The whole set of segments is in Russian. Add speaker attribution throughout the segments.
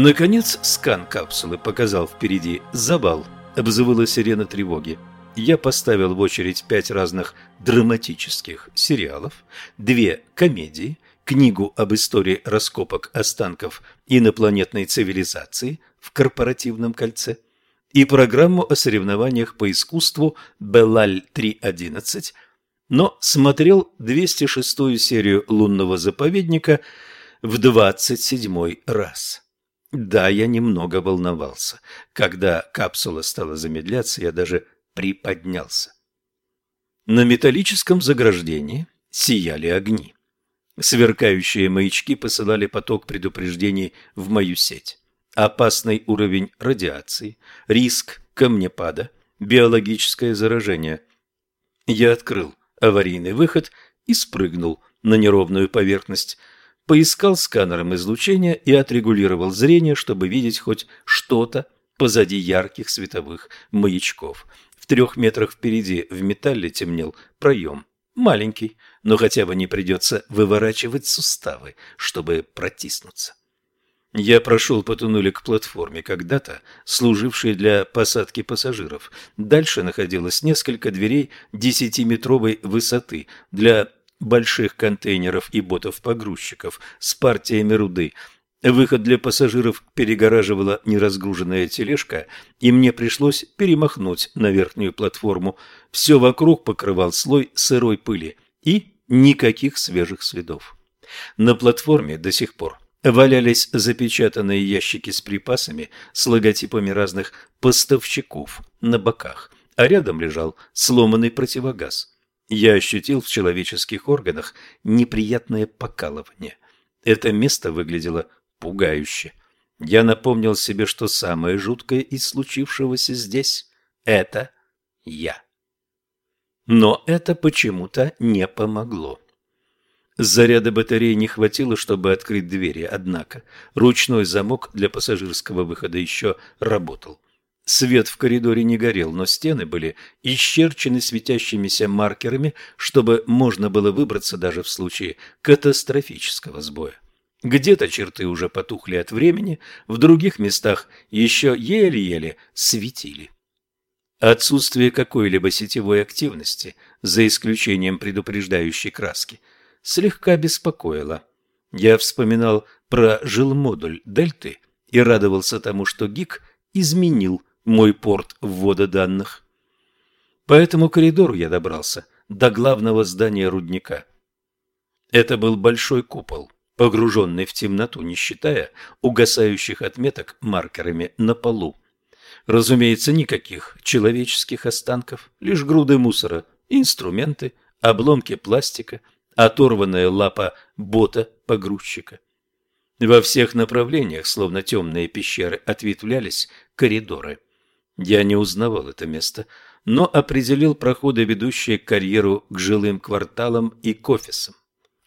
Speaker 1: Наконец скан капсулы показал впереди завал. Обзывала сирена тревоги. Я поставил в очередь пять разных драматических сериалов, две комедии, книгу об истории раскопок останков инопланетной цивилизации в корпоративном кольце и программу о соревнованиях по искусству Белаль 3.11, но смотрел 206-ю серию «Лунного заповедника» в 27 раз. Да, я немного волновался. Когда капсула стала замедляться, я даже приподнялся. На металлическом заграждении сияли огни. Сверкающие маячки посылали поток предупреждений в мою сеть. Опасный уровень радиации, риск камнепада, биологическое заражение. Я открыл аварийный выход и спрыгнул на неровную поверхность – поискал сканером излучения и отрегулировал зрение, чтобы видеть хоть что-то позади ярких световых маячков. В трех метрах впереди в металле темнел проем. Маленький, но хотя бы не придется выворачивать суставы, чтобы протиснуться. Я прошел по туннелю к платформе, когда-то служившей для посадки пассажиров. Дальше находилось несколько дверей десятиметровой высоты для больших контейнеров и ботов-погрузчиков с партиями руды. Выход для пассажиров перегораживала неразгруженная тележка, и мне пришлось перемахнуть на верхнюю платформу. Все вокруг покрывал слой сырой пыли и никаких свежих следов. На платформе до сих пор валялись запечатанные ящики с припасами с логотипами разных поставщиков на боках, а рядом лежал сломанный противогаз. Я ощутил в человеческих органах неприятное покалывание. Это место выглядело пугающе. Я напомнил себе, что самое жуткое из случившегося здесь – это я. Но это почему-то не помогло. Заряда батареи не хватило, чтобы открыть двери, однако ручной замок для пассажирского выхода еще работал. Свет в коридоре не горел, но стены были исчерчены светящимися маркерами, чтобы можно было выбраться даже в случае катастрофического сбоя. Где-то черты уже потухли от времени, в других местах еще еле-еле светили. Отсутствие какой-либо сетевой активности, за исключением предупреждающей краски, слегка беспокоило. Я вспоминал про жилмодуль Дельты и радовался тому, что ГИК изменил мой порт ввода данных. По этому коридору я добрался до главного здания рудника. Это был большой купол, погруженный в темноту, не считая угасающих отметок маркерами на полу. Разумеется, никаких человеческих останков, лишь груды мусора, инструменты, обломки пластика, оторванная лапа бота-погрузчика. Во всех направлениях, словно темные пещеры, ответвлялись коридоры. Я не узнавал это место, но определил проходы, ведущие к карьеру, к жилым кварталам и к офисам.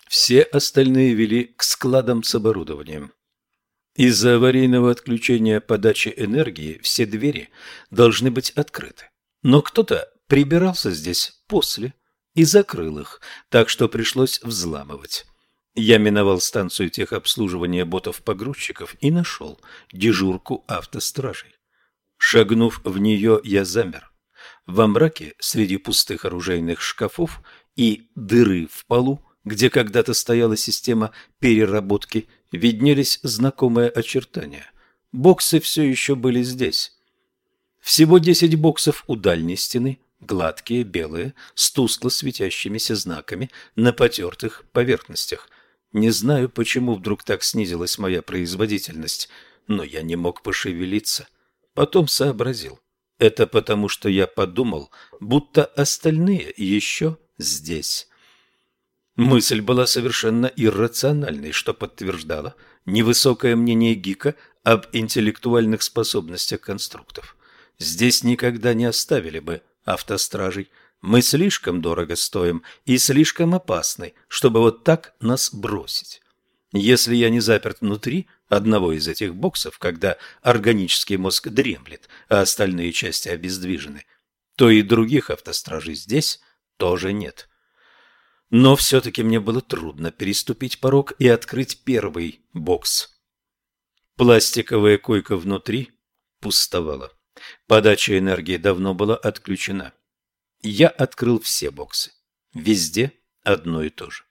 Speaker 1: Все остальные вели к складам с оборудованием. Из-за аварийного отключения подачи энергии все двери должны быть открыты. Но кто-то прибирался здесь после и закрыл их, так что пришлось взламывать. Я миновал станцию техобслуживания ботов-погрузчиков и нашел дежурку автостражей. Шагнув в нее, я замер. Во мраке, среди пустых оружейных шкафов и дыры в полу, где когда-то стояла система переработки, виднелись знакомые очертания. Боксы все еще были здесь. Всего десять боксов у дальней стены, гладкие, белые, с тускло светящимися знаками на потертых поверхностях. Не знаю, почему вдруг так снизилась моя производительность, но я не мог пошевелиться. — Потом сообразил. Это потому, что я подумал, будто остальные еще здесь. Мысль была совершенно иррациональной, что подтверждало невысокое мнение Гика об интеллектуальных способностях конструктов. Здесь никогда не оставили бы автостражей. Мы слишком дорого стоим и слишком опасны, чтобы вот так нас бросить. Если я не заперт внутри, одного из этих боксов, когда органический мозг дремлет, а остальные части обездвижены, то и других автостражей здесь тоже нет. Но все-таки мне было трудно переступить порог и открыть первый бокс. Пластиковая койка внутри пустовала. Подача энергии давно была отключена. Я открыл все боксы. Везде одно и то же.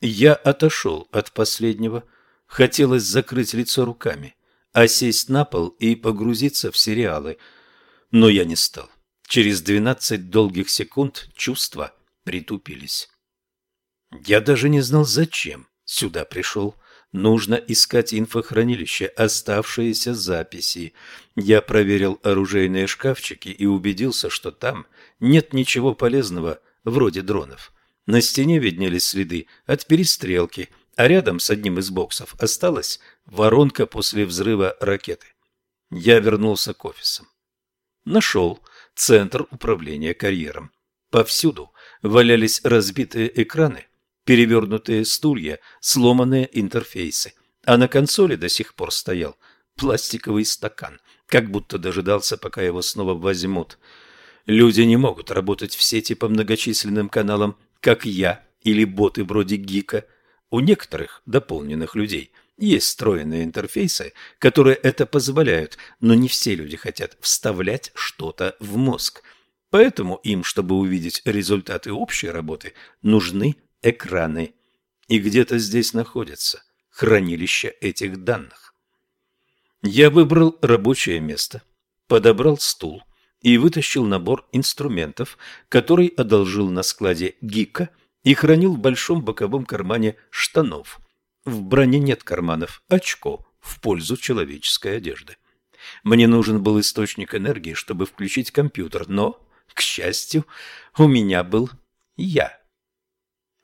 Speaker 1: Я отошел от последнего. Хотелось закрыть лицо руками, а сесть на пол и погрузиться в сериалы. Но я не стал. Через двенадцать долгих секунд чувства притупились. Я даже не знал, зачем сюда пришел. Нужно искать инфохранилище, оставшиеся записи. Я проверил оружейные шкафчики и убедился, что там нет ничего полезного, вроде дронов. На стене виднелись следы от перестрелки, а рядом с одним из боксов осталась воронка после взрыва ракеты. Я вернулся к офисам. Нашел центр управления карьером. Повсюду валялись разбитые экраны, перевернутые стулья, сломанные интерфейсы, а на консоли до сих пор стоял пластиковый стакан, как будто дожидался, пока его снова возьмут. Люди не могут работать в сети по многочисленным каналам, как я или боты вроде Гика. У некоторых дополненных людей есть встроенные интерфейсы, которые это позволяют, но не все люди хотят вставлять что-то в мозг. Поэтому им, чтобы увидеть результаты общей работы, нужны экраны. И где-то здесь находится хранилище этих данных. Я выбрал рабочее место, подобрал стул и вытащил набор инструментов, который одолжил на складе Гика и хранил в большом боковом кармане штанов. В броне нет карманов, очко в пользу человеческой одежды. Мне нужен был источник энергии, чтобы включить компьютер, но, к счастью, у меня был я.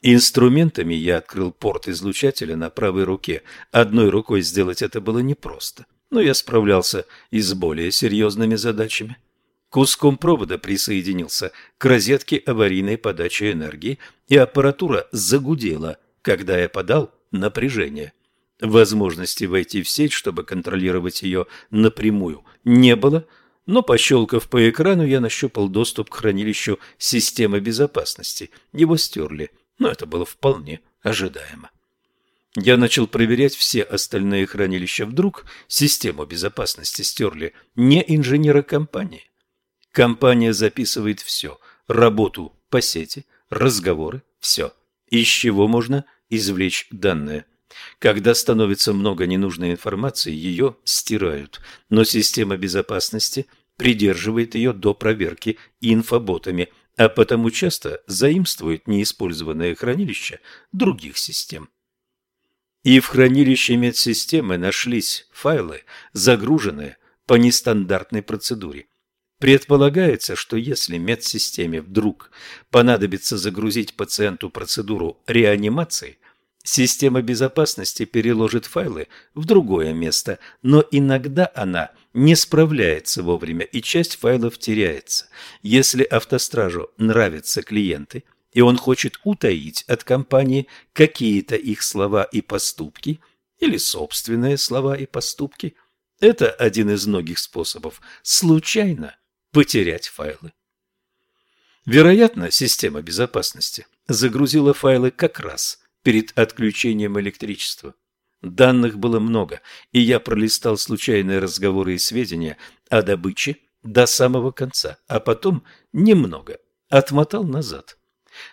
Speaker 1: Инструментами я открыл порт излучателя на правой руке. Одной рукой сделать это было непросто, но я справлялся и с более серьезными задачами. Куском провода присоединился к розетке аварийной подачи энергии, и аппаратура загудела, когда я подал напряжение. Возможности войти в сеть, чтобы контролировать ее напрямую, не было, но, пощелкав по экрану, я нащупал доступ к хранилищу системы безопасности. Его стерли – но это было вполне ожидаемо. Я начал проверять все остальные хранилища. Вдруг систему безопасности стерли не инженеры компании. Компания записывает все. Работу по сети, разговоры, все. Из чего можно извлечь данные. Когда становится много ненужной информации, ее стирают. Но система безопасности придерживает ее до проверки инфоботами – а потому часто заимствуют неиспользованные хранилища других систем. И в хранилище медсистемы нашлись файлы, загруженные по нестандартной процедуре. Предполагается, что если медсистеме вдруг понадобится загрузить пациенту процедуру реанимации, Система безопасности переложит файлы в другое место, но иногда она не справляется вовремя и часть файлов теряется. Если автостражу нравятся клиенты, и он хочет утаить от компании какие-то их слова и поступки, или собственные слова и поступки, это один из многих способов случайно потерять файлы. Вероятно, система безопасности загрузила файлы как раз – перед отключением электричества. Данных было много, и я пролистал случайные разговоры и сведения о добыче до самого конца, а потом немного отмотал назад.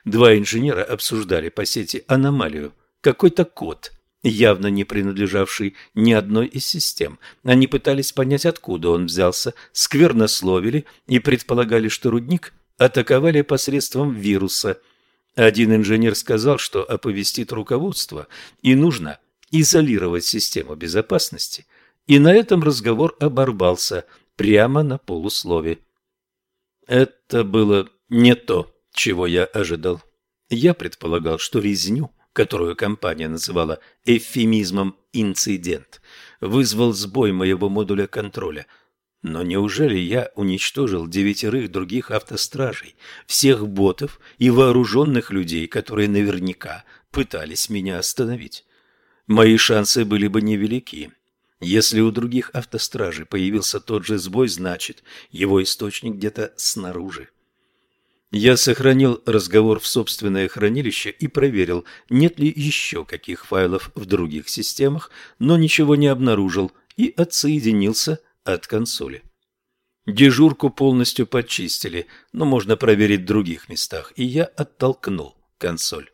Speaker 1: Два инженера обсуждали по сети аномалию, какой-то код, явно не принадлежавший ни одной из систем. Они пытались понять, откуда он взялся, сквернословили и предполагали, что рудник атаковали посредством вируса – один инженер сказал, что оповестит руководство, и нужно изолировать систему безопасности, и на этом разговор оборвался прямо на полуслове. Это было не то, чего я ожидал. Я предполагал, что резню, которую компания называла эвфемизмом «инцидент», вызвал сбой моего модуля контроля – но неужели я уничтожил девятерых других автостражей, всех ботов и вооруженных людей, которые наверняка пытались меня остановить? Мои шансы были бы невелики. Если у других автостражей появился тот же сбой, значит, его источник где-то снаружи. Я сохранил разговор в собственное хранилище и проверил, нет ли еще каких файлов в других системах, но ничего не обнаружил и отсоединился от консоли. Дежурку полностью подчистили, но можно проверить в других местах, и я оттолкнул консоль.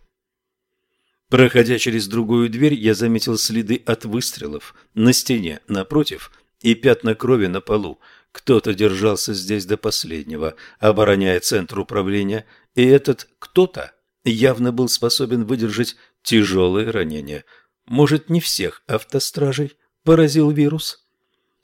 Speaker 1: Проходя через другую дверь, я заметил следы от выстрелов на стене напротив и пятна крови на полу. Кто-то держался здесь до последнего, обороняя центр управления, и этот кто-то явно был способен выдержать тяжелые ранения. Может, не всех автостражей поразил вирус?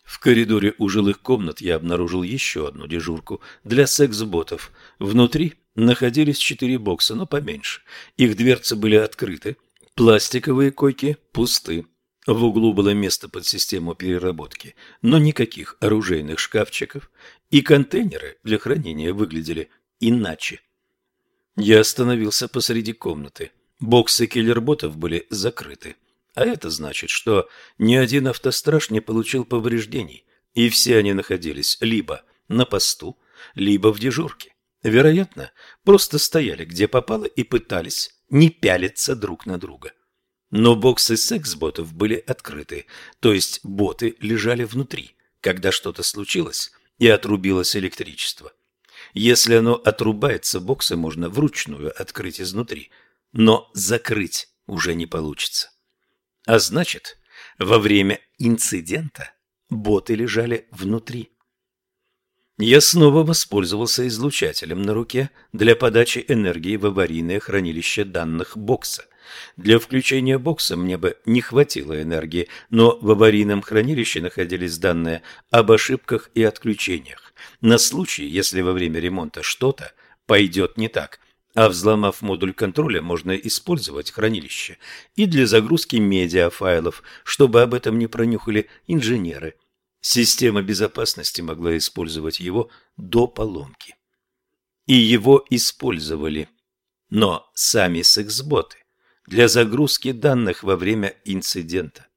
Speaker 1: В коридоре у жилых комнат я обнаружил еще одну дежурку для секс-ботов. Внутри находились четыре бокса, но поменьше. Их дверцы были открыты, пластиковые койки пусты. В углу было место под систему переработки, но никаких оружейных шкафчиков, и контейнеры для хранения выглядели иначе. Я остановился посреди комнаты. Боксы киллерботов были закрыты. А это значит, что ни один автостраж не получил повреждений, и все они находились либо на посту, либо в дежурке. Вероятно, просто стояли где попало и пытались не пялиться друг на друга. Но боксы секс-ботов были открыты, то есть боты лежали внутри, когда что-то случилось и отрубилось электричество. Если оно отрубается, боксы можно вручную открыть изнутри, но закрыть уже не получится. А значит, во время инцидента боты лежали внутри. Я снова воспользовался излучателем на руке для подачи энергии в аварийное хранилище данных бокса. Для включения бокса мне бы не хватило энергии, но в аварийном хранилище находились данные об ошибках и отключениях. На случай, если во время ремонта что-то пойдет не так, а взломав модуль контроля, можно использовать хранилище и для загрузки медиафайлов, чтобы об этом не пронюхали инженеры. Система безопасности могла использовать его до поломки. И его использовали. Но сами сексботы для загрузки данных во время инцидента.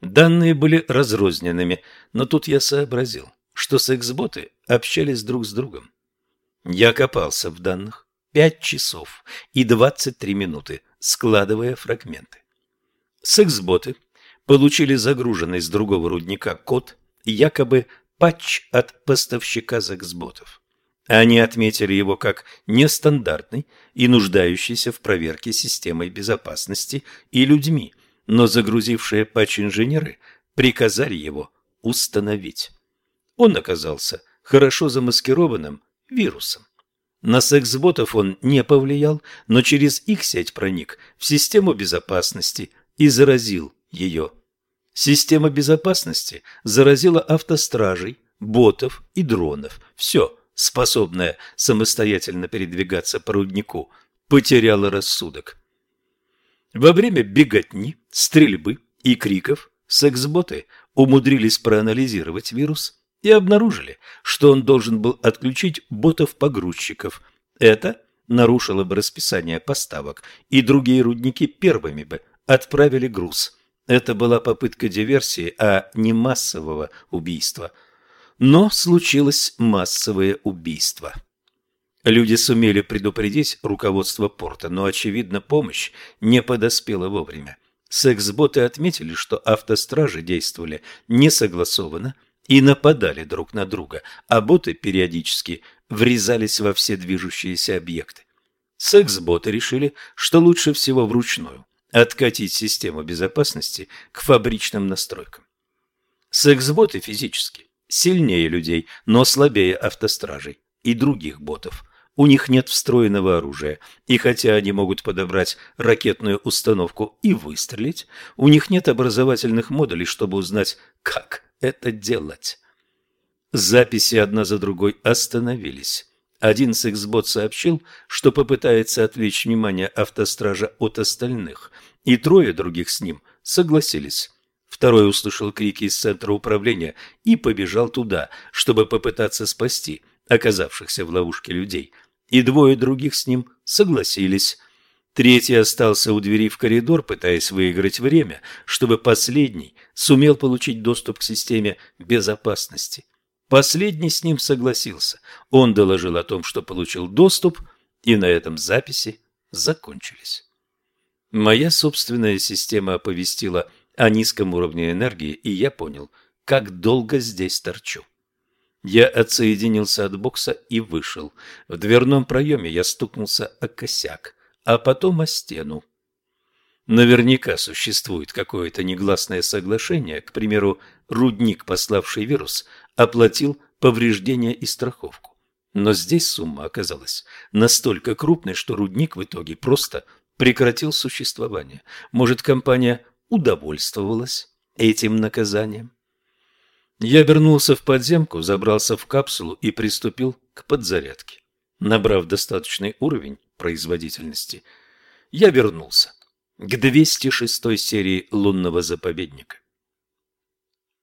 Speaker 1: Данные были разрозненными, но тут я сообразил, что сексботы общались друг с другом. Я копался в данных, Пять часов и двадцать три минуты, складывая фрагменты. Сексботы получили загруженный с другого рудника код, якобы патч от поставщика сексботов. Они отметили его как нестандартный и нуждающийся в проверке системой безопасности и людьми, но загрузившие патч инженеры приказали его установить. Он оказался хорошо замаскированным вирусом. На секс-ботов он не повлиял, но через их сеть проник в систему безопасности и заразил ее. Система безопасности заразила автостражей, ботов и дронов. Все, способное самостоятельно передвигаться по руднику, потеряло рассудок. Во время беготни, стрельбы и криков секс-боты умудрились проанализировать вирус и обнаружили, что он должен был отключить ботов-погрузчиков. Это нарушило бы расписание поставок, и другие рудники первыми бы отправили груз. Это была попытка диверсии, а не массового убийства. Но случилось массовое убийство. Люди сумели предупредить руководство порта, но, очевидно, помощь не подоспела вовремя. Секс-боты отметили, что автостражи действовали несогласованно, и нападали друг на друга, а боты периодически врезались во все движущиеся объекты. Секс-боты решили, что лучше всего вручную откатить систему безопасности к фабричным настройкам. Секс-боты физически сильнее людей, но слабее автостражей и других ботов. У них нет встроенного оружия, и хотя они могут подобрать ракетную установку и выстрелить, у них нет образовательных модулей, чтобы узнать, как это делать. Записи одна за другой остановились. Один сексбот сообщил, что попытается отвлечь внимание автостража от остальных, и трое других с ним согласились. Второй услышал крики из центра управления и побежал туда, чтобы попытаться спасти оказавшихся в ловушке людей, и двое других с ним согласились. Третий остался у двери в коридор, пытаясь выиграть время, чтобы последний сумел получить доступ к системе безопасности. Последний с ним согласился. Он доложил о том, что получил доступ, и на этом записи закончились. Моя собственная система оповестила о низком уровне энергии, и я понял, как долго здесь торчу. Я отсоединился от бокса и вышел. В дверном проеме я стукнулся о косяк, а потом о стену. Наверняка существует какое-то негласное соглашение, к примеру, рудник, пославший вирус, оплатил повреждения и страховку. Но здесь сумма оказалась настолько крупной, что рудник в итоге просто прекратил существование. Может, компания удовольствовалась этим наказанием? Я вернулся в подземку, забрался в капсулу и приступил к подзарядке. Набрав достаточный уровень производительности, я вернулся к 206 серии «Лунного заповедника».